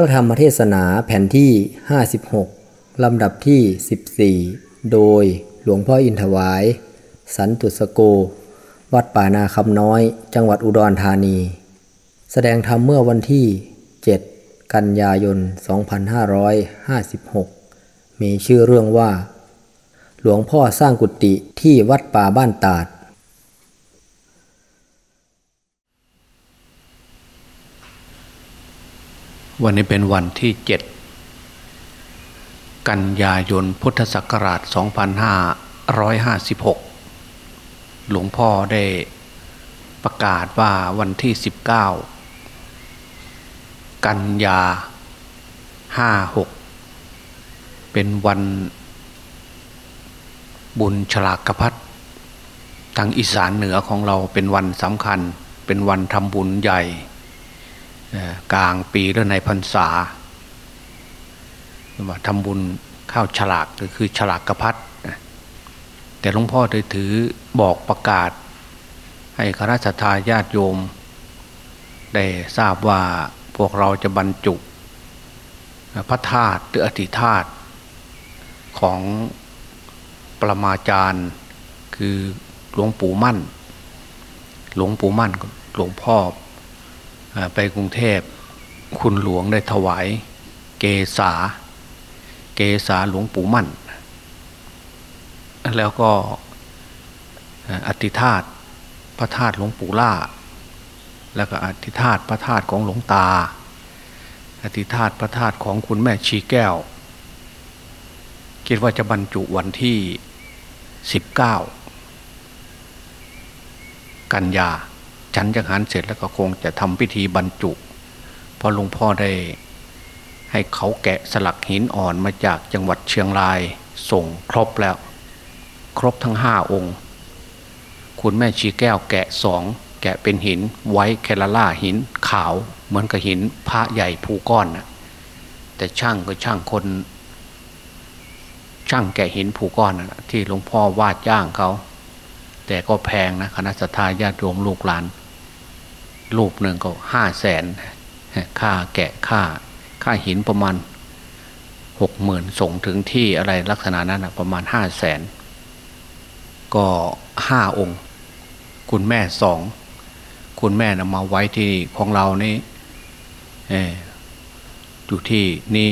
พระธรรมเทศนาแผ่นที่ 56 ลำดับที่ 14 โดยหลวงพ่ออินถวาย สันตุสโก วัดป่านาคำน้อย จังหวัดอุดรธานี แสดงธรรมเมื่อวันที่ 7 กันยายน 2556 มีชื่อเรื่องว่า หลวงพ่อสร้างกุฏิที่วัดป่าบ้านตาด วันนี้เป็นวันที่เจ็ดกันยายนพุทธศักราช 2556 หลวงพ่อได้ประกาศว่าวันที่ 19 กันยา 56 เป็นวันบุญฉลากกพัดทางอีสานเหนือของเราเป็นวันสำคัญ เป็นวันทำบุญใหญ่ กลางปีและในพรรษาว่าทำบุญข้าวฉลากก็คือฉลากกระพัดแต่หลวงพ่อได้ถือบอกประกาศ ให้คณะสัตยาติโยม ได้ทราบว่าพวกเราจะบรรจุ พระธาตุหรืออธิธาตุของปรมาจารย์คือหลวงปู่มั่น หลวงปู่มั่นหลวงพ่อ ไปกรุงเทพคุณหลวงได้ถวาย เกษา เกษาหลวงปู่มั่น แล้วก็อธิธาตพระธาตุหลวงปู่ล่า แล้วก็อธิธาตพระธาตุของหลวงตา อธิธาตพระธาตุของคุณแม่ชีแก้ว คิดว่าจะบรรจุวันที่ 19 กันยา ฉันจังหันเสร็จแล้วก็คงจะทำพิธีบรรจุเพราะหลวงพ่อได้ให้เขาแกะสลักหินอ่อนมาจากจังหวัดเชียงรายส่งครบแล้ว ครบทั้งห้าองค์ คุณแม่ชีแก้วแกะสองแกะเป็นหินไว้แคลาล่าหินขาว เหมือนกับหินพระใหญ่ภูก้อนนะแต่ช่างก็ช่างคน ช่างแกะหินภูก้อนนะที่หลวงพ่อวาดย่างเขา แต่ก็แพงนะคณะสัตยาญาติโยมลูกหลาน รูปหนึ่งก็ห้าแสนค่าแกะค่าค่าหินประมาณหกหมื่นส่งถึงที่อะไรลักษณะนั้นประมาณห้าแสนก็ห้าองค์ คุณแม่สอง คุณแม่นำมาไว้ที่ของเรานี่อยู่ที่นี้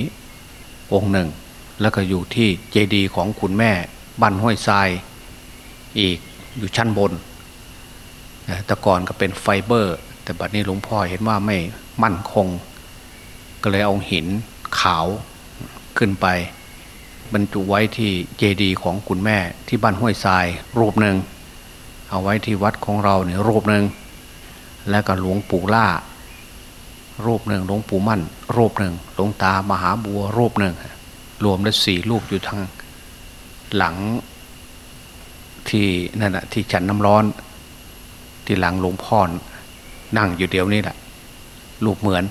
องค์หนึ่ง แล้วก็อยู่ที่เจดีย์ของคุณแม่บ้านห้วยทรายอีกอยู่ชั้นบนแต่ก่อนก็เป็นไฟเบอร์ แต่บัดนี้หลวงพ่อเห็นว่าไม่มั่นคง ก็เลยเอาหินขาวขึ้นไป บรรจุไว้ที่เจดีย์ของคุณแม่ที่บ้านห้วยทรายรูปหนึ่ง เอาไว้ที่วัดของเราเนี่ยรูปหนึ่งแล้วก็หลวงปู่ล่า รูปหนึ่งหลวงปู่มั่น รูปหนึ่งหลวงตามหาบัวรูปหนึ่งรวมได้สี่รูปอยู่ทางหลังที่นั่นแหะที่ฉันน้ำร้อน ที่หลังหลวงพ่อ นั่งอยู่เดียวนี้แหละรูปเหมือน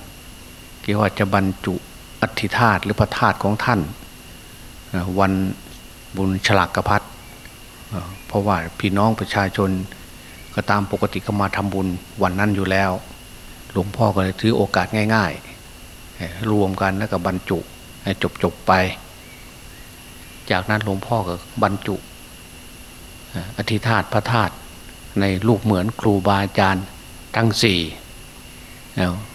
เกี่ยวว่าจะบรรจุอัฐิธาตุหรือพระธาตุของท่าน วันบุญฉลากกระพัดเพราะว่าพี่น้องประชาชนก็ตามปกติก็มาทำบุญวันนั้นอยู่แล้ว หลวงพ่อก็เลยถือโอกาสง่าย ๆ รวมกันแล้วก็บรรจุจบๆไป จากนั้นหลวงพ่อก็บรรจุอธิธาตพระธาตุในลูกเหมือนครูบาอาจารย์ ทั้งสี่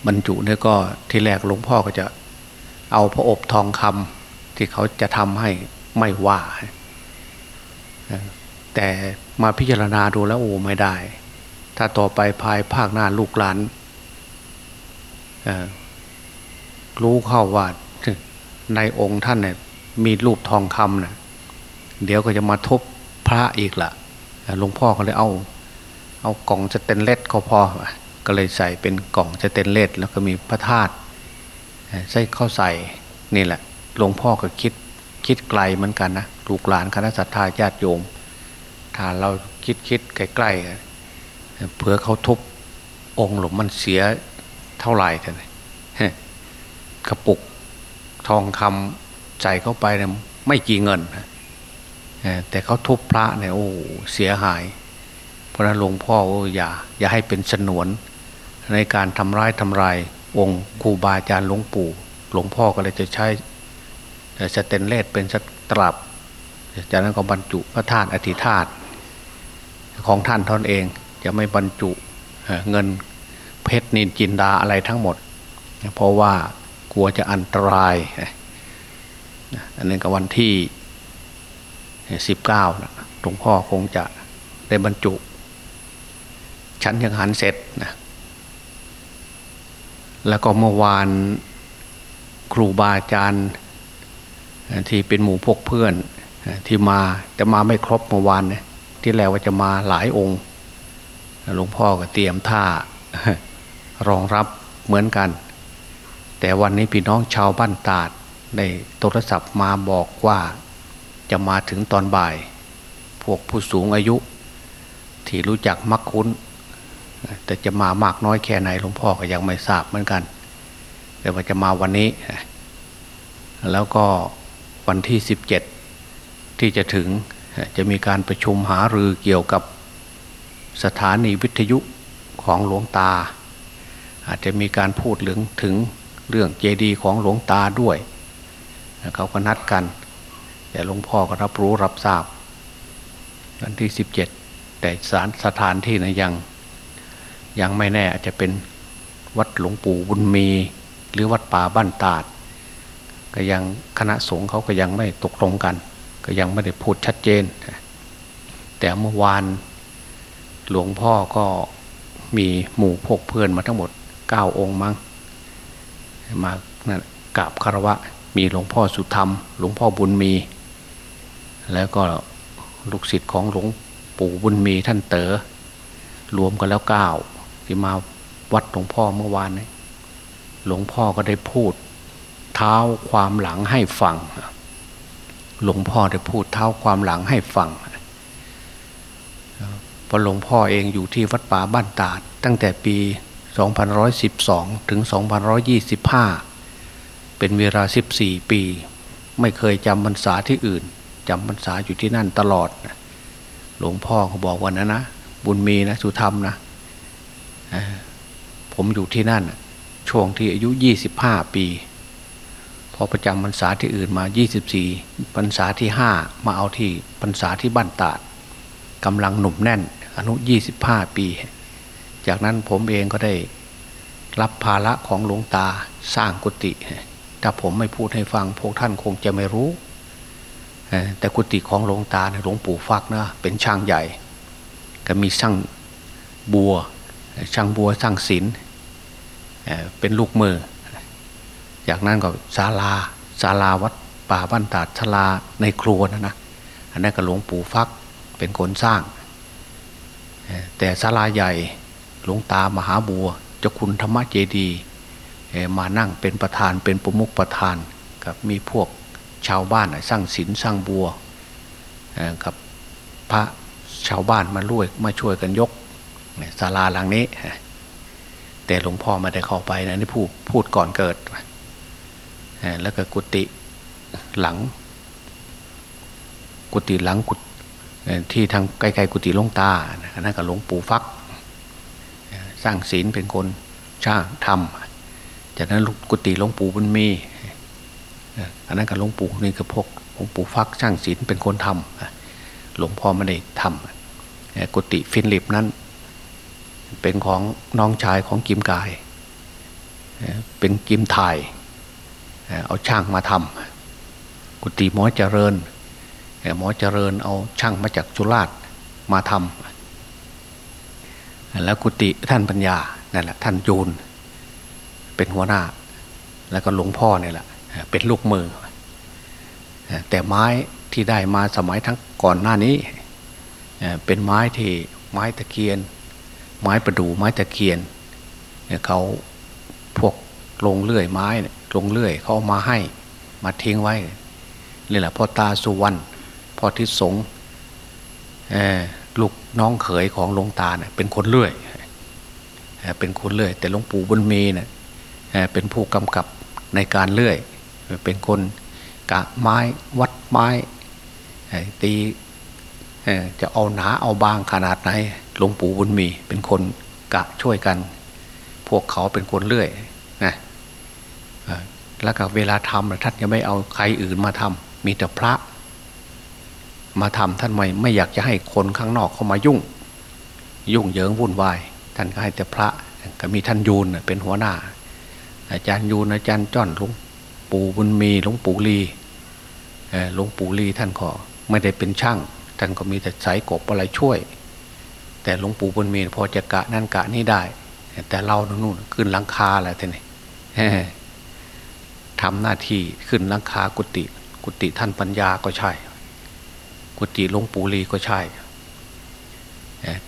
บรรจุเนี่ยก็ที่แรกหลวงพ่อก็จะเอาพระอบทองคำที่เขาจะทำให้ไม่ว่า แต่มาพิจารณาดูแล้วโอ้ไม่ได้ ถ้าต่อไปภายภาคหน้าลูกหลานรู้เข้าว่าในองค์ท่านเนี่ยมีรูปทองคำเนะเดี๋ยวก็จะมาทบพระอีกละหลวงพ่อก็เลยเอา เอากล่องสเตนเลสเขาพอ ก็เลยใส่เป็นกล่องสเตนเลสแล้วก็มีพระธาตุใส่เข้าใส่นี่แหละหลวงพ่อก็คิดคิดไกลเหมือนกันนะลูกหลานคณะสัตยาญาติโยม ถ้าเราคิดคิดใกล้ๆเผื่อเขาทุบองค์หลวงมันเสียเท่าไหร่ท่านกระปุกทองคำใส่เข้าไปเนี่ยไม่กี่เงินแต่เขาทุบพระเนี่ยโอ้เสียหาย เพราะนั้นหลวงพ่ออย่าอย่าให้เป็นสนวน ในการทำร้ายทำลายองค์ครูบาอาจารย์หลวงปู่ หลวงพ่อก็เลยจะใช้สเตนเลสเป็นสตลับ จากนั้นก็บรรจุพระธาตุอธิธาตุของท่านท่านเองจะไม่บรรจุเงินเพชรนินจินดาอะไรทั้งหมด เพราะว่ากลัวจะอันตราย อันนี้ก็วันที่สิบเก้าหลวงพ่อคงจะได้บรรจุ ชั้นยังหันเสร็จนะแล้วก็เมื่อวานครูบาอาจารย์ที่เป็นหมู่พวกเพื่อนที่มาแต่มาไม่ครบเมื่อวานเนี่ยที่แล้วว่าจะมาหลายองค์หลวงพ่อก็เตรียมท่ารองรับเหมือนกัน แต่วันนี้พี่น้องชาวบ้านตาดได้โทรศัพท์มาบอกว่าจะมาถึงตอนบ่าย พวกผู้สูงอายุ ที่รู้จักมักคุ้น แต่จะมามากน้อยแค่ไหนหลวงพ่อก็ยังไม่ทราบเหมือนกัน แต่ว่าจะมาวันนี้ แล้วก็วันที่สิบเจ็ดที่จะถึงจะมีการประชุมหารือเกี่ยวกับสถานีวิทยุของหลวงตา อาจจะมีการพูดเรื่องถึงเรื่องเจดีย์ของหลวงตาด้วย เขาก็นัดกัน แต่หลวงพ่อก็รับรู้รับทราบ วันที่สิบเจ็ดแต่สารสถานที่นะยัง ยังไม่แน่อาจจะเป็นวัดหลวงปู่บุญมี หรือวัดป่าบ้านตาด ก็ยังคณะสงฆ์เขาก็ยังไม่ตกลงกัน ก็ยังไม่ได้พูดชัดเจน แต่เมื่อวานหลวงพ่อก็มีหมู่พกเพื่อนมาทั้งหมดเก้าองค์มั้งมานะกราบคารวะ มีหลวงพ่อสุธรรม หลวงพ่อบุญมี แล้วก็ลูกศิษย์ของหลวงปู่บุญมีท่านเต๋อรวมกันแล้วเก้า ที่มาวัดหลวงพ่อเมื่อวานนี้หลวงพ่อก็ได้พูด เท้าความหลังให้ฟัง หลวงพ่อได้พูดเท้าความหลังให้ฟังพราะหลวงพ่อเองอยู่ที่วัดป่าบ้านตาด ตั้งแต่ปี 2112 ถึง2525 เป็นเวลา 14 ปี ไม่เคยจำพรรษาที่อื่นจำพรรษาอยู่ที่นั่นตลอด หลวงพ่อเขาบอกว่านะนะ บุญมีนะสุธรรมนะ ผมอยู่ที่นั่น ช่วงที่อายุ25ปี พอประจำพรรษาที่อื่นมา24พรรษาที่5มาเอาที่พรรษาที่บ้านตาดกำลังหนุ่มแน่นอนุ25ปี จากนั้นผมเองก็ได้รับภาระของหลวงตาสร้างกุฏิถ้าผมไม่พูดให้ฟังพวกท่านคงจะไม่รู้ แต่กุฏิของหลวงตาหลวงปู่ฟักนะเป็นช่างใหญ่ ก็มีช่างบัว ช่างบัวช่างศิลป์เป็นลูกมือ จากนั้นก็ศาลาศาลาวัดป่าบ้านตาดศาลาในครัวนะนะอันนั้นก็หลวงปู่ฟักเป็นคนสร้าง แต่ศาลาใหญ่หลวงตามหาบัวเจ้าคุณธรรมเจดีมานั่งเป็นประธานเป็นประมุขประธานกับมีพวกชาวบ้านสร้างศิลสร้างบัวกับพระชาวบ้านมาล่วยมาช่วยกันยก ศาลาหลังนี้ แต่หลวงพ่อไม่ได้เข้าไปนะนี่พูดพูดก่อนเกิด แล้วก็กุฏิหลัง กุฏิหลังกุฏที่ทางไกลๆกุฏิลงตานั่นก็หลวงปู่ฟัก สร้างศีลเป็นคนช่างทำจากนั้นกุฏิหลวงปู่บุญมีอันนั้นกับหลวงปู่นี่ก็พกหลวงปู่ฟักช่างศีลเป็นคนทำหลวงพ่อไม่ได้ทำกุฏิฟินลิปนั้น เป็นของน้องชายของกิมกาย เป็นกิมถ่าย เอาช่างมาทำกุฏิหมอเจริญหมอเจริญเอาช่างมาจากจุฬาชมาทำแล้วกุฏิท่านปัญญานั่นแหละท่านยูน เป็นหัวหน้า แล้วก็หลวงพ่อเนี่ยแหละเป็นลูกมือ แต่ไม้ที่ได้มาสมัยทั้งก่อนหน้านี้ เป็นไม้ที่ไม้ตะเคียน ไม้ประดู่ไม้ตะเคียนเขาพวกลงเลื่อยไม้ลงเลื่อยเขามาให้มาทิ้งไว้นี่แหละพ่อตาสุวรรณพ่อทิศสงลูกน้องเขยของหลวงตาเนี่ยเป็นคนเลื่อยเป็นคนเลื่อย แต่หลวงปู่บุญมีเนี่ยเป็นผู้กำกับในการเลื่อย เป็นคนกะไม้วัดไม้ตีจะเอาหนาเอาบางขนาดไหน หลวงปู่บุญมีเป็นคนกะช่วยกัน พวกเขาเป็นคนเลื่อยนะแล้วก็เวลาทำท่านจะไม่เอาใครอื่นมาทำมีแต่พระ มาทำท่านไม่ไม่อยากจะให้คนข้างนอกเข้ามายุ่ง ยุ่งเหยิงวุ่นวาย ท่านก็ให้แต่พระก็มีท่านยูนเป็นหัวหน้า อาจารย์ยูนอาจารย์จ้อนหลวงปู่บุญมีหลวงปู่ลีหลวงปู่ลีท่านก็ไม่ได้เป็นช่าง ท่านก็มีแต่สายกบอะไรช่วย แต่หลวงปู่บุญมีพอจะกะนั่นกะนี่ได้ แต่เรานู่นขึ้นหลังคาอะไรท่านนี่ทำหน้าที่ขึ้นหลังคากุฏิกุฏิท่านปัญญาก็ใช่ กุฏิหลวงปู่ลีก็ใช่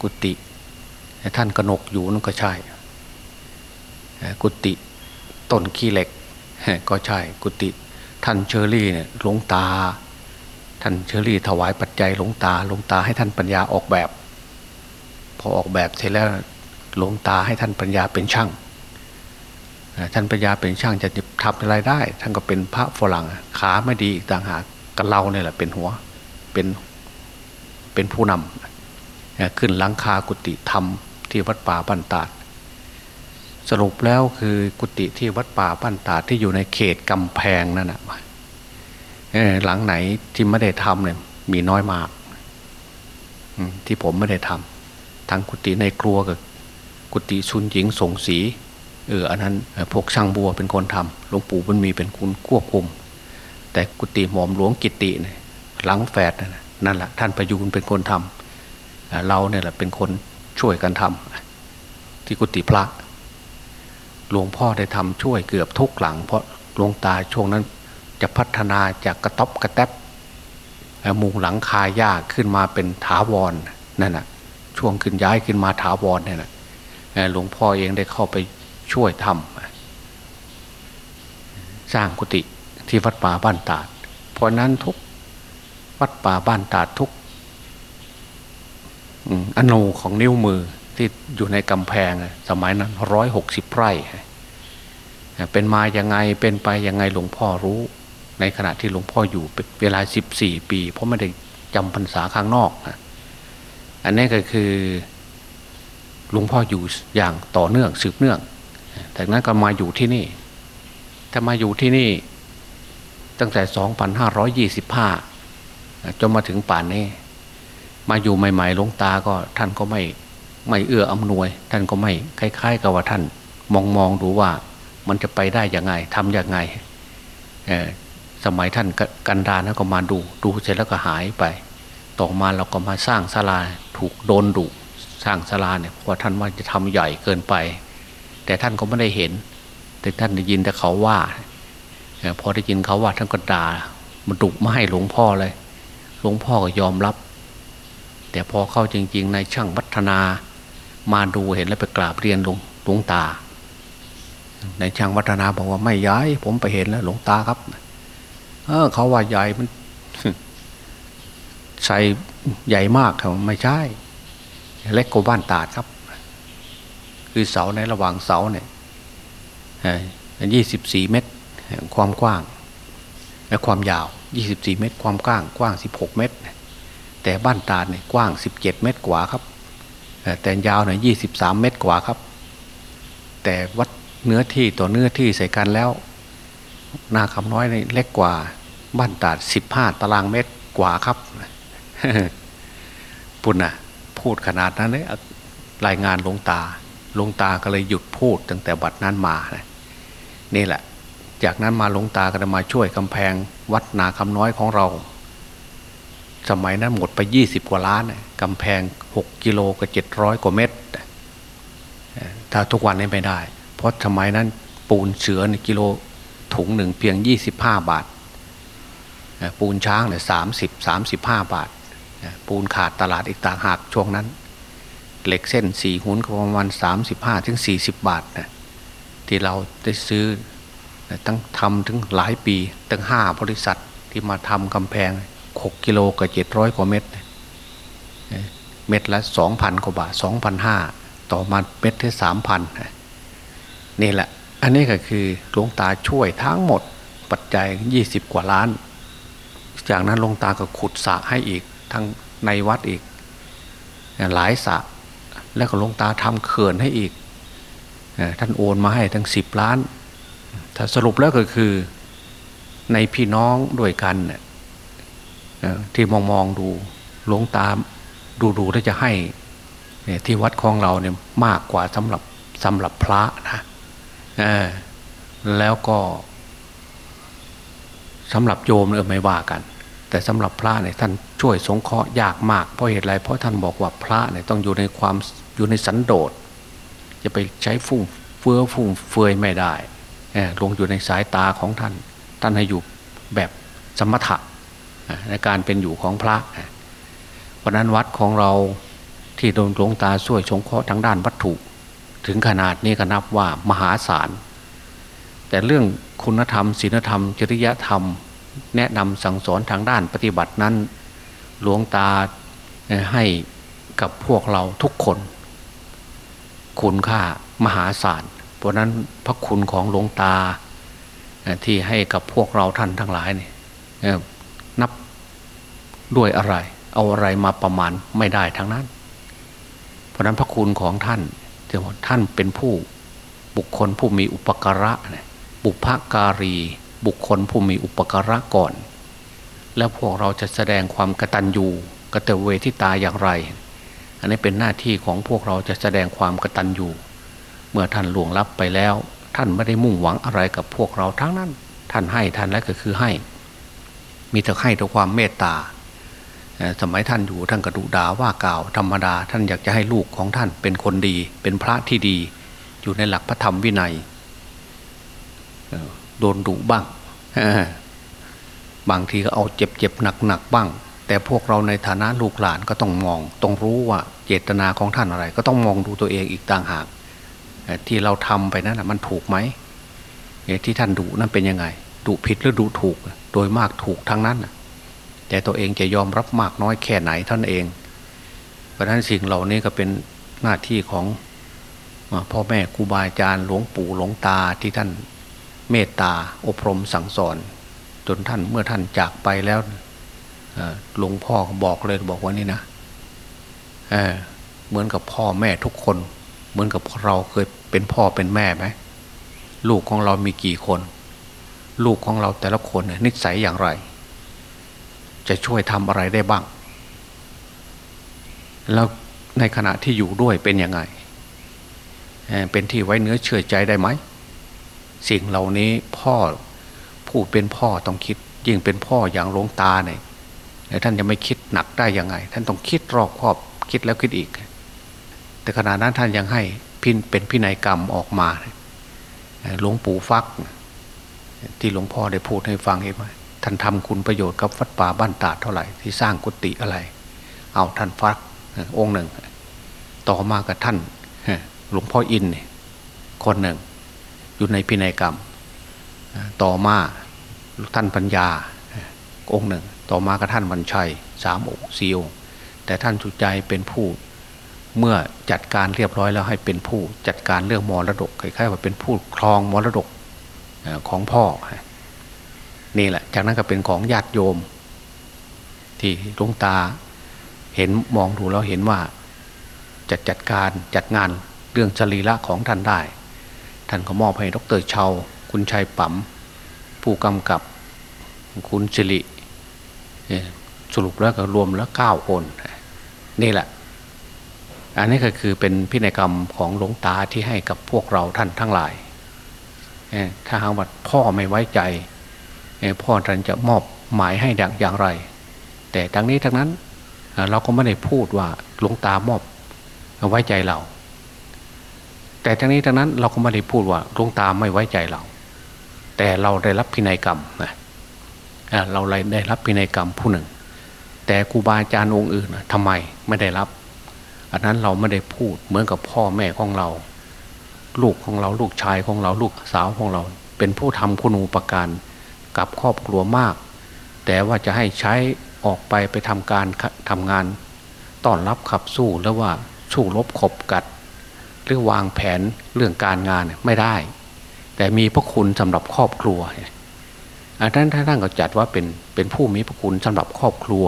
กุฏิท่านกนกอยู่นั่นก็ใช่ กุฏิต้นขี้เหล็กก็ใช่ กุฏิท่านเชอรี่เนี่ยหลวงตา ท่านเชอรี่ถวายปัจจัยหลวงตาหลวงตาให้ท่านปัญญาออกแบบ พอออกแบบเสร็จแล้วหลวงตาให้ท่านปัญญาเป็นช่างท่านปัญญาเป็นช่างจะทำอะไรได้ ท่านก็เป็นพระฝรั่งขาไม่ดีอีกต่างหากกับเราเนี่ยแหละเป็นหัวเป็นเป็นผู้นำขึ้นหลังคากุฏิธรรมที่วัดป่าบ้านตาดสรุปแล้วคือกุฏิที่วัดป่าบ้านตาดที่อยู่ในเขตกำแพงนั่นแหะหลังไหนที่ไม่ได้ทำเนี่ยมีน้อยมากที่ผมไม่ได้ทำ ทั้งกุฏิในครัวกับกุฏิชุนหญิงส่งสีเอออันนั้นพวกช่างบัวเป็นคนทำหลวงปู่บุญมีเป็นคุณควบคุม แต่กุฏิหมอมหลวงกิติเนี่ยหลังแฝดนั่นแหละท่านประยูนเป็นคนทำเราเนี่ยแหละเป็นคนช่วยกันทำที่กุฏิพระหลวงพ่อได้ทำช่วยเกือบทุกหลัง เพราะหลวงตาช่วงนั้นจะพัฒนาจากกระต๊อบกระแทบมุงหลังคาหญ้าขึ้นมาเป็นถาวรนั่นแหะ ช่วงขึ้นย้ายขึ้นมาถาวรเนี่ยนะหลวงพ่อเองได้เข้าไปช่วยทำสร้างกุฏิที่วัดป่าบ้านตาด เพราะนั้นทุกวัดป่าบ้านตาดทุกอนูของนิ้วมือที่อยู่ในกำแพงสมัยนั้นร้อยหกสิบไร่ เป็นมาอย่างไงเป็นไปยังไงหลวงพ่อรู้ ในขณะที่หลวงพ่ออยู่เวลาสิบสี่ปี เพราะไม่ได้จำพรรษาข้างนอกนะ อันนี้ก็คือหลวงพ่ออยู่อย่างต่อเนื่องสืบเนื่องจากนั้นก็มาอยู่ที่นี่ ถ้ามาอยู่ที่นี่ ตั้งแต่ 2525 จนมาถึงป่านนี้ มาอยู่ใหม่ ๆ หลวงตาก็ท่านก็ไม่ไม่เอื้ออำนวย ท่านก็ไม่คล้าย ๆ กับว่าท่าน มองมองดูว่ามันจะไปได้ยังไงทำยังไงสมัยท่านกันดารก็มาดูดูเสร็จแล้วก็หายไป ต่อมาเราก็มาสร้างศาลา ถูกโดนดุสร้างศาลาเนี่ยเพราะท่านว่าจะทำใหญ่เกินไป แต่ท่านก็ไม่ได้เห็น แต่ท่านได้ยินแต่เขาว่าพอได้ยินเขาว่าท่านก็ด่ามันดุไมาให้หลวงพ่อเลย หลวงพ่อก็ยอมรับ แต่พอเข้าจริง ๆ ในช่างวัฒนา มาดูเห็นแล้วไปกราบเรียนหลวงหลวงตา ในช่างวัฒนาบอกว่าไม่ย้าย ผมไปเห็นแล้วหลวงตาครับเออเขาว่าใหญ่มันใส่ ใหญ่มากครับไม่ใช่ เล็กกว่าบ้านตาดครับ คือเสาในระหว่างเสาเนี่ยยี่สิบสี่เมตรความกว้าง และความยาวยี่สิบสี่เมตร ความกว้าง กว้างสิบหกเมตร แต่บ้านตาเนี่ยกว้างสิบเจ็ดเมตรกว่าครับ แต่ยาวเนี่ยยี่สิบสามเมตรกว่าครับ แต่วัดเนื้อที่ต่อเนื้อที่ใส่กันแล้ว นาคำน้อยเนี่ยเล็กกว่าบ้านตาดสิบห้าตารางเมตรกว่าครับ ปุ่นนะพูดขนาดนั้นเลยรายงานลงตาหลวงตาก็เลยหยุดพูดตั้งแต่บัดนั้นมานะนี่แหละ จากนั้นมาหลวงตาก็จะมาช่วยกำแพงวัดนาคำน้อยของเรา สมัยนั้นหมดไปยี่สิบกว่าล้านกำแพงหกกิโลกับเจ็ดร้อยกว่าเมตร ถ้าทุกวันนี้ไม่ได้ เพราะสมัยนั้นปูนเสือในกิโลถุงหนึ่งเพียงยี่สิบห้าบาท ปูนช้างเนี่ยสามสิบสามสิบห้าบาท ปูนขาดตลาดอีกต่างหากช่วงนั้น เหล็กเส้นสี่หุ้นก็ประมาณสามสิบห้าถึงสี่สิบบาทนะที่เราได้ซื้อตั้งทำถึงหลายปีตั้งห้าบริษัทที่มาทำกำแพงหกกิโลกับเจ็ดร้อยกว่าเม็ดเม็ดละสองพันกว่าบาทสองพันห้าต่อมาเม็ดที่สามพันนี่แหละ อันนี้ก็คือหลวงตาช่วยทั้งหมดปัจจัยยี่สิบกว่าล้าน จากนั้นหลวงตาก็ขุดสระให้อีก ทั้งในวัดอีก หลายสระแล้วก็ลงตาทำเขื่อนให้อีก ท่านโอนมาให้ทั้งสิบล้าน ถ้าสรุปแล้วก็คือในพี่น้องด้วยกันเนี่ยที่มองมองดูหลวงตาดูดูแล้วจะให้ที่วัดของเราเนี่ยมากกว่าสำหรับสำหรับพระนะแล้วก็สำหรับโยมเออไม่ว่ากัน แต่สำหรับพระเนี่ยท่านช่วยสงเคราะห์ยากมากเพราะเหตุไรเพราะท่านบอกว่าพระเนี่ยต้องอยู่ในความอยู่ในสันโดษจะไปใช้ฟุ่มเฟือฟุ่มเฟือยไม่ได้ลงอยู่ในสายตาของท่าน ท่านให้อยู่แบบสมถะในการเป็นอยู่ของพระเพราะนั้นวัดของเราที่โดนหลวงตาช่วยสงเคราะห์ทางด้านวัตถุ ถึงขนาดนี้ก็นับว่ามหาศาลแต่เรื่องคุณธรรมศีลธรรม จริยธรรม แนะนำสั่งสอนทางด้านปฏิบัตินั้น หลวงตาให้กับพวกเราทุกคน คุณค่ามหาศาลเพราะนั้นพระคุณของหลวงตาที่ให้กับพวกเราท่านทั้งหลายเนี่ยนับด้วยอะไร เอาอะไรมาประมาณไม่ได้ทั้งนั้น เพราะนั้นพระคุณของท่านที่ว่าท่านเป็นผู้บุคคลผู้มีอุปการะบุพการี บุคคลผู้มีอุปการะก่อน แล้วพวกเราจะแสดงความกตัญญูกตเวทิตาอย่างไร อันนี้เป็นหน้าที่ของพวกเราจะแสดงความกตัญญูเมื่อท่านหลวงรับไปแล้ว ท่านไม่ได้มุ่งหวังอะไรกับพวกเราทั้งนั้น ท่านให้ท่านแล้วก็คือให้ มีแต่ให้ด้วยความเมตตาสมัยท่านอยู่ท่านกระดุดาว่ากล่าวธรรมดา ท่านอยากจะให้ลูกของท่านเป็นคนดี เป็นพระที่ดี อยู่ในหลักพระธรรมวินัย โดนดุบ้างบางทีก็เอาเจ็บเจ็บหนักหนักบ้าง แต่พวกเราในฐานะลูกหลานก็ต้องมอง ต้องรู้ว่าเจตนาของท่านอะไร ก็ต้องมองดูตัวเองอีกต่างหากที่เราทำไปนั้นมันถูกไหมที่ท่านดุนั้นเป็นยังไงดุผิดหรือดุถูก โดยมากถูกทั้งนั้นแต่ตัวเองจะยอมรับมากน้อยแค่ไหนท่านเอง เพราะฉะนั้นสิ่งเหล่านี้ก็เป็นหน้าที่ของพ่อแม่ครูบาอาจารย์หลวงปู่หลวงตาที่ท่าน เมตตาอบรมสั่งสอน จนท่านเมื่อท่านจากไปแล้วหลวงพ่อบอกเลยบอกว่านี่นะเเหมือนกับพ่อแม่ทุกคน เหมือนกับเราเคยเป็นพ่อเป็นแม่ไหมลูกของเรามีกี่คน ลูกของเราแต่ละคนนิสัยอย่างไร จะช่วยทำอะไรได้บ้าง แล้วในขณะที่อยู่ด้วยเป็นยังไง เป็นที่ไว้เนื้อเชื่อใจได้ไหม สิ่งเหล่านี้พ่อผู้เป็นพ่อต้องคิด ยิ่งเป็นพ่ออย่างหลวงตาเนี่ยท่านจะไม่คิดหนักได้ยังไง ท่านต้องคิดรอบครอบคิดแล้วคิดอีก แต่ขณะนั้นท่านยังให้พินเป็นพินัยกรรมออกมาหลวงปู่ฟัก ที่หลวงพ่อได้พูดให้ฟังเห็นไหมท่านทำคุณประโยชน์กับวัดป่าบ้านตาดเท่าไหร่ที่สร้างกุฏิอะไร เอาท่านฟักองค์หนึ่ง ต่อมากับท่านหลวงพ่ออินคนหนึ่ง อยู่ในพินัยกรรม ต่อมาท่านปัญญาองค์หนึ่ง ต่อมากับท่านวันชัยสามองค์สี่องค์แต่ท่านสุใจเป็นผู้เมื่อจัดการเรียบร้อยแล้วให้เป็นผู้จัดการเรื่องมรดกคล้ายๆว่าเป็นผู้ครองมรดกของพ่อ นี่แหละ จากนั้นก็เป็นของญาติโยม ที่ลวงตาเห็นมองดูแล้วเห็นว่าจะจัดการจัดงานเรื่องจรีระของท่านได้ ท่านก็มอบให้ดรเชาคุณชัยป๋มผู้กำกับคุณสิริสรุปแล้วก็รวมแล้วเก้าคน นี่แหละ อันนี้ก็คือเป็นพินัยกรรมของหลวงตาที่ให้กับพวกเราท่านทั้งหลายถ้าหากว่าพ่อไม่ไว้ใจ พ่อท่านจะมอบหมายให้ดังอย่างไร แต่ทั้งนี้ทั้งนั้นเราก็ไม่ได้พูดว่าหลวงตามอบไว้ใจเรา แต่ทั้งนี้ทั้งนั้นเราก็ไม่ได้พูดว่าดวงตาไม่ไว้ใจเรา แต่เราได้รับพินัยกรรมนะเราได้รับพินัยกรรมผู้หนึ่ง แต่ครูบาอาจารย์องค์อื่นทำไมไม่ได้รับ อันนั้นเราไม่ได้พูดเหมือนกับพ่อแม่ของเรา ลูกของเราลูกชายของเราลูกสาวของเรา เป็นผู้ทำคุณูปการกับครอบครัวมาก แต่ว่าจะให้ใช้ออกไปไปทำการทำงานต้อนรับขับสู้แล้วว่าสู้รบขบกัด หรือวางแผนเรื่องการงานไม่ได้ แต่มีพระคุณสำหรับครอบครัวท่านท่านก็จัดว่าเป็นเป็นผู้มีพระคุณสำหรับครอบครัว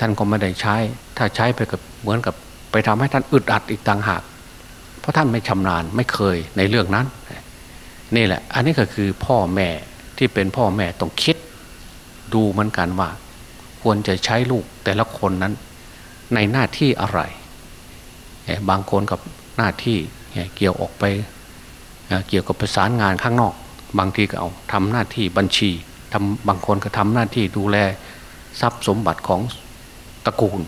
ท่านก็ไม่ได้ใช้ ถ้าใช้ไปกับเหมือนกับไปทำให้ท่านอึดอัดอีกต่างหาก เพราะท่านไม่ชำนาญไม่เคยในเรื่องนั้น นี่แหละ อันนี้ก็คือพ่อแม่ที่เป็นพ่อแม่ต้องคิดดูเหมือนกันว่า ควรจะใช้ลูกแต่ละคนนั้นในหน้าที่อะไร บางคนกับ หน้าที่เกี่ยวออกไปเกี่ยวกับประสานงานข้างนอก บางทีก็เอาทำหน้าที่บัญชีทำบางคนก็ทำหน้าที่ดูแลทรัพย์สมบัติของตระกูล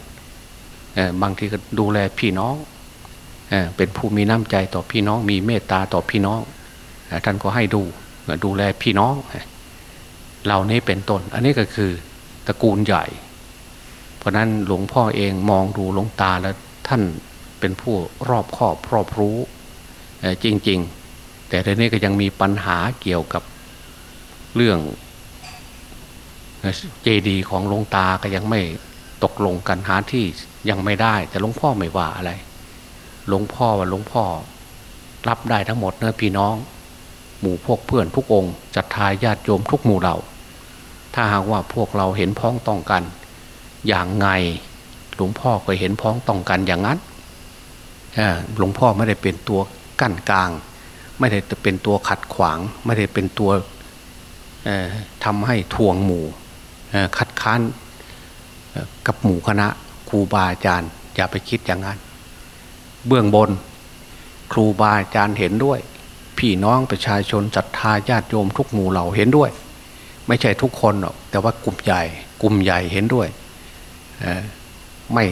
บางทีก็ดูแลพี่น้องเป็นผู้มีน้ำใจต่อพี่น้อง มีเมตตาต่อพี่น้อง ท่านก็ให้ดูดูแลพี่น้องเหล่านี้เป็นต้น อันนี้ก็คือตระกูลใหญ่ เพราะนั้นหลวงพ่อเองมองดูหลวงตาแล้วท่าน เป็นผู้รอบคอบรอบรู้จริง ๆ แต่ทีนี้ก็ยังมีปัญหาเกี่ยวกับเรื่องเจดีของหลวงตาก็ยังไม่ตกลงกันหาที่ยังไม่ได้ แต่หลวงพ่อไม่ว่าอะไรหลวงพ่อว่าหลวงพ่อ รับได้ทั้งหมดเนื้อพี่น้อง หมู่พวกเพื่อนทุกองค์จัดทายญาติโยมทุกหมู่เหล่า ถ้าหากว่าพวกเราเห็นพ้องต้องกัน อย่างไงหลวงพ่อก็เห็นพ้องต้องกันอย่างนั้น หลวงพ่อไม่ได้เป็นตัวกั้นกลาง ไม่ได้เป็นตัวขัดขวาง ไม่ได้เป็นตัวทำให้ทวงหมู่คัดค้านกับหมู่คณะครูบาอาจารย์ อย่าไปคิดอย่างนั้น เบื้องบนครูบาอาจารย์เห็นด้วย พี่น้องประชาชนศรัทธาญาติโยมทุกหมู่เหล่าเห็นด้วย ไม่ใช่ทุกคนหรอกแต่ว่ากลุ่มใหญ่กลุ่มใหญ่เห็นด้วยไม่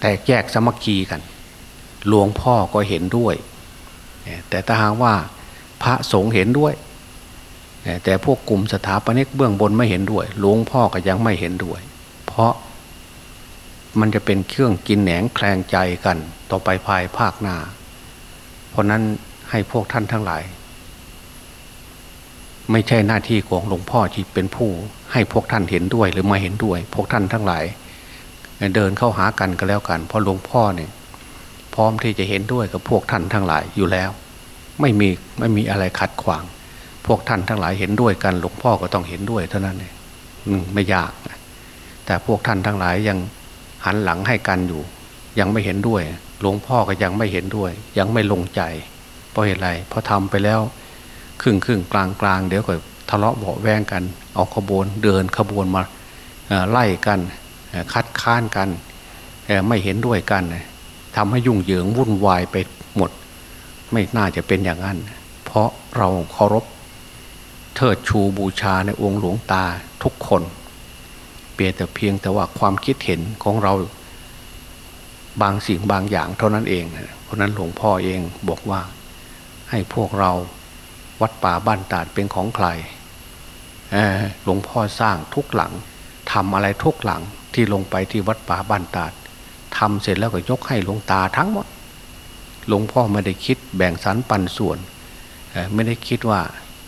แต่แยกสมัคคีกัน หลวงพ่อก็เห็นด้วย แต่ถ้าหากว่าพระสงฆ์เห็นด้วย แต่พวกกลุ่มสถาปนิกเบื้องบนไม่เห็นด้วย หลวงพ่อก็ยังไม่เห็นด้วย เพราะมันจะเป็นเครื่องกินแหนงแคลงใจกันต่อไปภายภาคหน้า เพราะนั้นให้พวกท่านทั้งหลาย ไม่ใช่หน้าที่ของหลวงพ่อที่เป็นผู้ ให้พวกท่านเห็นด้วยหรือไม่เห็นด้วย พวกท่านทั้งหลาย เดินเข้าหากันก็แล้วกันเพราะหลวงพ่อเนี่ยพร้อมที่จะเห็นด้วยกับพวกท่านทั้งหลายอยู่แล้ว ไม่มีไม่มีอะไรขัดขวาง พวกท่านทั้งหลายเห็นด้วยกันหลวงพ่อก็ต้องเห็นด้วยเท่านั้นเองไม่ยากแต่พวกท่านทั้งหลายยังหันหลังให้กันอยู่ ยังไม่เห็นด้วย หลวงพ่อก็ยังไม่เห็นด้วย ยังไม่ลงใจ เพราะเหตุไรเพราะทำไปแล้วครึ่งครึ่งกลางกลางเดี๋ยวก็ทะเลาะเบาแวงกัน เอาขบวนเดินขบวนมาไล่กัน คัดค้านกันไม่เห็นด้วยกันทำให้ยุ่งเหยิงวุ่นวายไปหมด ไม่น่าจะเป็นอย่างนั้น เพราะเราเคารพเทิดชูบูชาในองค์หลวงตาทุกคน เพียงแต่เพียงแต่ว่าความคิดเห็นของเราบางสิ่งบางอย่างเท่านั้นเอง เพราะนั้นหลวงพ่อเองบอกว่าให้พวกเราวัดป่าบ้านตาดเป็นของใครหลวงพ่อสร้างทุกหลังทำอะไรทุกหลัง ที่ลงไปที่วัดป่าบ้านตาดทำเสร็จแล้วก็ยกให้หลวงตาทั้งหมดหลวงพ่อไม่ได้คิดแบ่งสรรปันส่วน ไม่ได้คิดว่า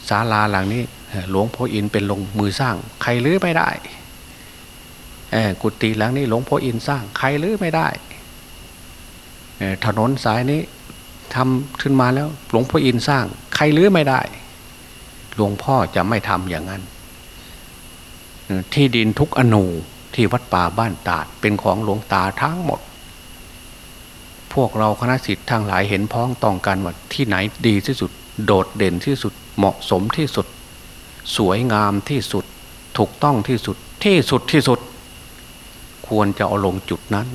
ศาลาหลังนี้หลวงพ่ออินเป็นลงมือสร้าง ใครลื้อไม่ได้กุฏิหลังนี้หลวงพ่ออินสร้าง ใครรื้อไม่ได้ถนนสายนี้ทำขึ้นมาแล้วหลวงพ่ออินสร้าง ใครรื้อไม่ได้ หลวงพ่อจะไม่ทำอย่างนั้น ที่ดินทุกอนู ที่วัดป่าบ้านตาดเป็นของหลวงตาทั้งหมด พวกเราคณะสิทธิ์ทั้งหลายเห็นพ้องต้องกันว่าที่ไหนดีที่สุด โดดเด่นที่สุดเหมาะสมที่สุด สวยงามที่สุด ถูกต้องที่สุดที่สุดที่สุด ควรจะเอาลงจุดนั้น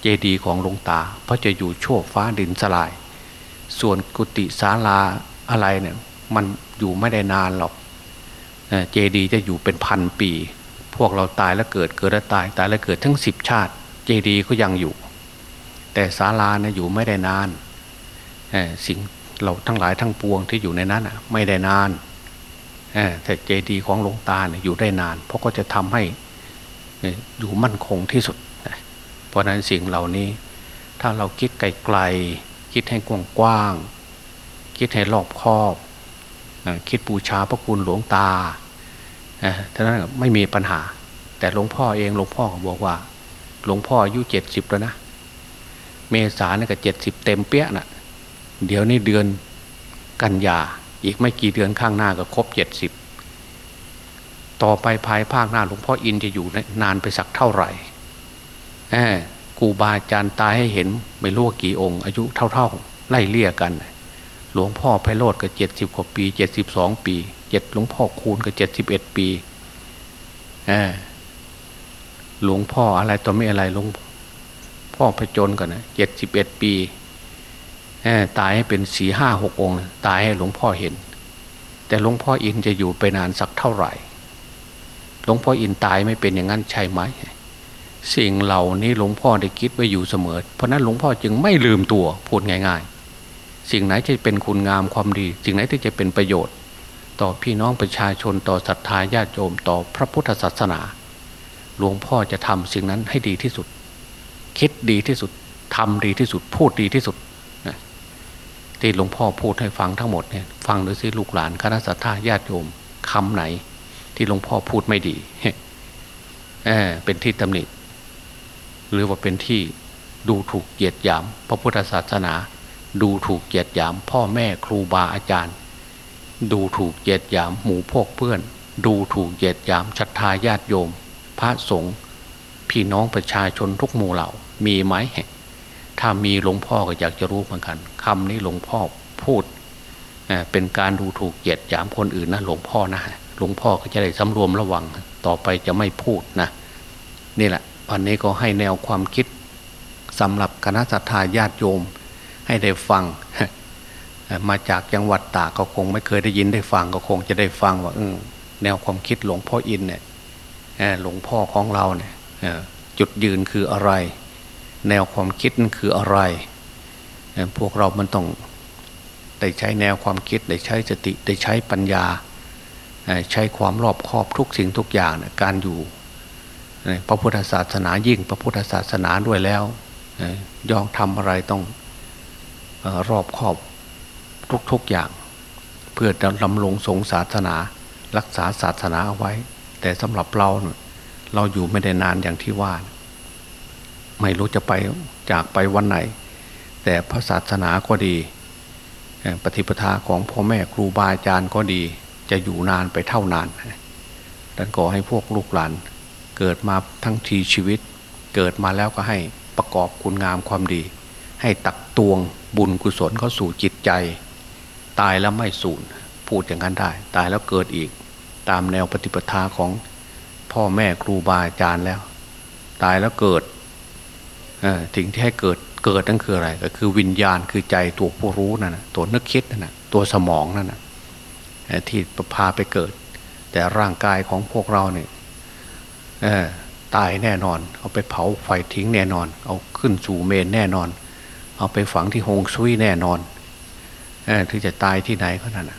เจดีย์ของหลวงตา เพราะจะอยู่โชคฟ้าดินสลาย ส่วนกุฏิศาลาอะไรเนี่ยมันอยู่ไม่ได้นานหรอกเจดีย์จะอยู่เป็นพันปี พวกเราตายแล้วเกิดเกิดแล้วตายตายแล้วเกิดทั้งสิบชาติ เจดีย์ก็ยังอยู่ แต่ศาลาเนี่ยอยู่ไม่ได้นานสิ่งเราทั้งหลายทั้งปวงที่อยู่ในนั้นไม่ได้นานแต่เจดีย์ของหลวงตาเนี่ยอยู่ได้นาน เพราะก็จะทำให้อยู่มั่นคงที่สุด เพราะนั้นสิ่งเหล่านี้ ถ้าเราคิดไกลๆคิดให้กว้างๆคิดให้รอบคอบ คิดบูชาพระคุณหลวงตา ท่านั้นไม่มีปัญหา แต่หลวงพ่อเองหลวงพ่อบอกว่า หลวงพ่ออายุเจ็ดสิบแล้วนะ เมษาเนี่ยก็เจ็ดสิบเต็มเปี้ยนะเดี๋ยวนี้เดือนกันยา อีกไม่กี่เดือนข้างหน้าก็ครบเจ็ดสิบ ต่อไปภายภาคหน้าหลวงพ่ออินจะอยู่นานไปสักเท่าไหร่กูบาอาจารย์ตายให้เห็นไม่รู้กี่องค์ อายุเท่าๆไล่เลี่ยกัน หลวงพ่อไพโรธก็เจ็ดสิบกว่าปีเจ็ดสิบสองปี เจ็ดหลวงพ่อคูณก็เจ็ดสิบเอ็ดปีหลวงพ่ออะไรตัวไม่อะไรหลวงพ่อพระจนก่อนนะเจ็ดสิบเอ็ดปีตายให้เป็นสีห้าหกองค์ ตายให้หลวงพ่อเห็น แต่หลวงพ่ออินจะอยู่ไปนานสักเท่าไหร่หลวงพ่ออินตายไม่เป็นอย่างนั้นใช่ไหมสิ่งเหล่านี้หลวงพ่อได้คิดไว้อยู่เสมอ เพราะนั้นหลวงพ่อจึงไม่ลืมตัวพูดง่าย ๆ สิ่งไหนจะเป็นคุณงามความดี สิ่งไหนที่จะเป็นประโยชน์ ต่อพี่น้องประชาชนต่อศรัทธาญาติโยมต่อพระพุทธศาสนา หลวงพ่อจะทำสิ่งนั้นให้ดีที่สุด คิดดีที่สุดทำดีที่สุด พูดดีที่สุดที่หลวงพ่อพูดให้ฟังทั้งหมดเนี่ยฟังดูสิลูกหลานคณะสัตยาญาติโยมคำไหน ที่หลวงพ่อพูดไม่ดีเออเป็นที่ตำหนิหรือว่าเป็นที่ดูถูกเหยียดหยาม พระพุทธศาสนา ดูถูกเหยียดหยาม พ่อแม่ครูบาอาจารย์ ดูถูกเหยียดหยามหมู่พวกเพื่อน ดูถูกเหยียดหยามศรัทธาญาติโยม พระสงฆ์พี่น้องประชาชนทุกหมู่เหล่ามีไหมถ้ามีหลวงพ่อก็อยากจะรู้เหมือนกันคำนี้หลวงพ่อพูดเป็นการดูถูกเหยียดหยามคนอื่นนะหลวงพ่อนะหลวงพ่อก็จะได้สำรวมระวังต่อไปจะไม่พูดนะนี่แหละวันนี้ก็ให้แนวความคิดสำหรับคณะสัตยาญาติโยมให้ได้ฟัง มาจากจังหวัดตากก็คงไม่เคยได้ยินได้ฟังก็คงจะได้ฟังว่าแนวความคิดหลวงพ่ออินเนี่ยหลวงพ่อของเราเนี่ยจุดยืนคืออะไร แนวความคิดนั่นคืออะไร พวกเรามันต้องได้ใช้แนวความคิดได้ใช้สติได้ใช้ปัญญา ใช้ความรอบคอบทุกสิ่งทุกอย่างการอยู่พระพุทธศาสนายิ่งพระพุทธศาสนาด้วยแล้วย่องทำอะไรต้องรอบคอบ ทุกๆอย่าง เพื่อดำรงสงศาสนา รักษาศาสนาเอาไว้ แต่สำหรับเราเราอยู่ไม่ได้นานอย่างที่ว่า ไม่รู้จะไปจากไปวันไหน แต่พระศาสนาก็ดี ปฏิปทาของพ่อแม่ครูบาอาจารย์ก็ดี จะอยู่นานไปเท่านานดังขอให้พวกลูกหลานเกิดมาทั้งทีชีวิต เกิดมาแล้วก็ให้ประกอบคุณงามความดี ให้ตักตวงบุญกุศลเข้าสู่จิตใจ ตายแล้วไม่สูญพูดอย่างนั้นได้ ตายแล้วเกิดอีก ตามแนวปฏิปทาของพ่อแม่ครูบาอาจารย์แล้ว ตายแล้วเกิดสิ่งที่ให้เกิดเกิดนั่นคืออะไร ก็คือวิญญาณคือใจตัวผู้รู้นั่นนะตัวนึกคิดนั่นนะตัวสมองนั่นนะที่พาไปเกิด แต่ร่างกายของพวกเราเนี่ยตายแน่นอน เอาไปเผาไฟทิ้งแน่นอน เอาขึ้นสู่เมนแน่นอน เอาไปฝังที่โฮงซุยแน่นอน อที่จะตายที่ไหนก็นั่น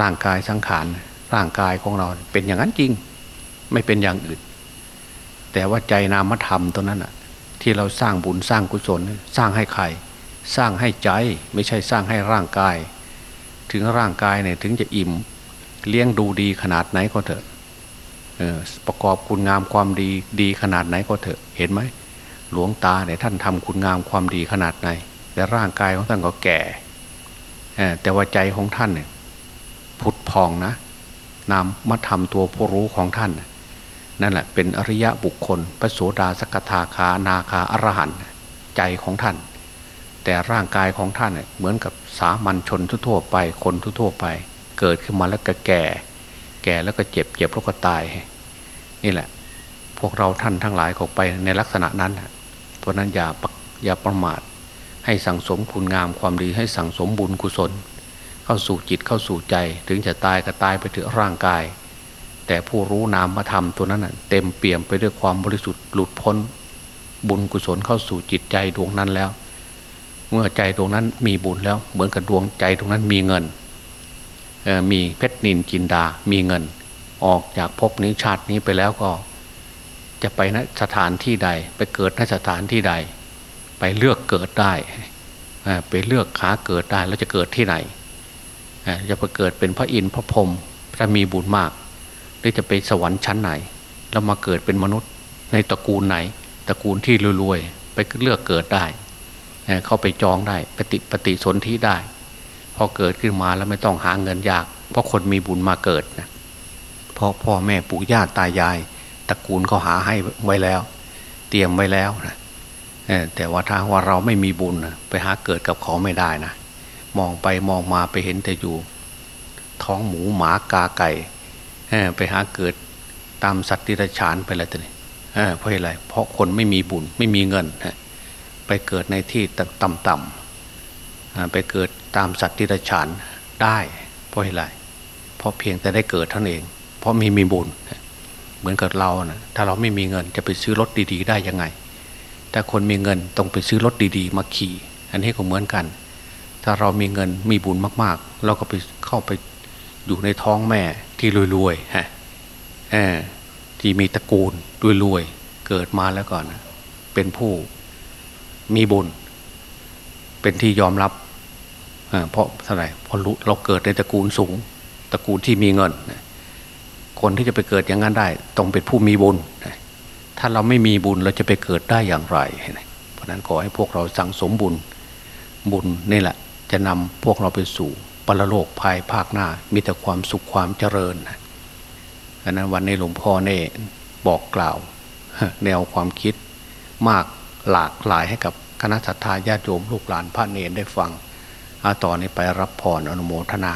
ร่างกายสังขารร่างกายของเราเป็นอย่างนั้นจริง ไม่เป็นอย่างอื่น แต่ว่าใจนามธรรมตัวนั้นที่เราสร้างบุญสร้างกุศล สร้างให้ใคร สร้างให้ใจไม่ใช่สร้างให้ร่างกาย ถึงร่างกายเนี่ยถึงจะอิ่ม เลี้ยงดูดีขนาดไหนก็เถอะประกอบคุณงามความดีดีขนาดไหนก็เถอะเห็นไหมหลวงตาเนี่ยท่านทำคุณงามความดีขนาดไหน แต่ร่างกายของท่านก็แก่แต่ว่าใจของท่านเนี่ยผุดพองนะนามมาทำตัวผู้รู้ของท่าน นั่นแหละเป็นอริยะบุคคลพระโสดาสกทาคานาคาอรหันต์ใจของท่าน แต่ร่างกายของท่านเน่ยเหมือนกับสามัญชนทั่วไปคนทั่วไป เกิดขึ้นมาแล้วก็แก่ แก่แล้วก็เจ็บเจ็บแล้วก็ตาย นี่แหละ พวกเราท่านทั้งหลายก็ไปในลักษณะนั้นเพราะนั้นอย่าอย่าประมาท ให้สั่งสมคุณงามความดีให้สั่งสมบุญกุศล เข้าสู่จิตเข้าสู่ใจ ถึงจะตายก็ตายไปถึงร่างกาย แต่ผู้รู้นามมาทำตัวนั้นเต็มเปี่ยมไปด้วยความบริสุทธิ์หลุดพ้น บุญกุศลเข้าสู่จิตใจดวงนั้นแล้ว เมื่อใจดวงนั้นมีบุญแล้ว เหมือนกับดวงใจดวงนั้นมีเงินมีเพชรนินจินดา มีเงิน ออกจากภพนี้ชาตินี้ไปแล้วก็ จะไปณสถานที่ใด ไปเกิดณสถานที่ใด ไปเลือกเกิดได้ไปเลือกขาเกิดได้แล้วจะเกิดที่ไหนจะไปเกิดเป็นพระอินทร์พระพรหมถ้ามีบุญมาก หรือจะไปสวรรค์ชั้นไหน แล้วมาเกิดเป็นมนุษย์ในตระกูลไหน ตระกูลที่รวยๆไปเลือกเกิดได้ เข้าไปจองได้ปฏิปฏิสนธิได้ พอเกิดขึ้นมาแล้วไม่ต้องหาเงินยาก เพราะคนมีบุญมาเกิดนะเพราะพ่อแม่ปู่ย่าตายาย ตระกูลเขาหาให้ไว้แล้ว เตรียมไว้แล้วนะ แต่ว่าถ้าว่าเราไม่มีบุญไปหาเกิดกับเขาไม่ได้นะมองไปมองมาไปเห็นแต่อยู่ ท้องหมูหมากาไก่ไปหาเกิดตามสัตว์ที่ระฉานไปแล้วแต่นี่เพราะอะไรเพราะคนไม่มีบุญไม่มีเงินไปเกิดในที่ต่ำๆไปเกิดตามสัตว์ที่ระฉานได้เพราะอะไรเพราะเพียงแต่ได้เกิดเท่านั้นเอง เพราะมีมีบุญเหมือนกับเรานะถ้าเราไม่มีเงินจะไปซื้อรถดี ๆ ได้ยังไง แต่คนมีเงินต้องไปซื้อรถดีๆ มาขี่ อันนี้ก็เหมือนกัน ถ้าเรามีเงินมีบุญมากๆ เราก็ไปเข้าไปอยู่ในท้องแม่ที่รวยๆฮะที่มีตระกูลรวยๆเกิดมาแล้วก่อนนะเป็นผู้มีบุญ เป็นที่ยอมรับเพราะเท่าไหร่เพราะเราเกิดในตระกูลสูง ตระกูลที่มีเงิน คนที่จะไปเกิดอย่างนั้นได้ ต้องเป็นผู้มีบุญ ถ้าเราไม่มีบุญเราจะไปเกิดได้อย่างไร เพราะนั้นขอให้พวกเราสั่งสมบุญบุญนี่แหละ จะนำพวกเราไปสู่ปรโลกภายภาคหน้า มีแต่ความสุขความเจริญดังนั้นวันนี้หลวงพ่อเน่บอกกล่าว แนวความคิดมากหลากหลายให้กับคณะสัตยาญาติโยมลูกหลานพระเนรได้ฟัง อาต่อนนี้ไปรับพรอนุโมทนา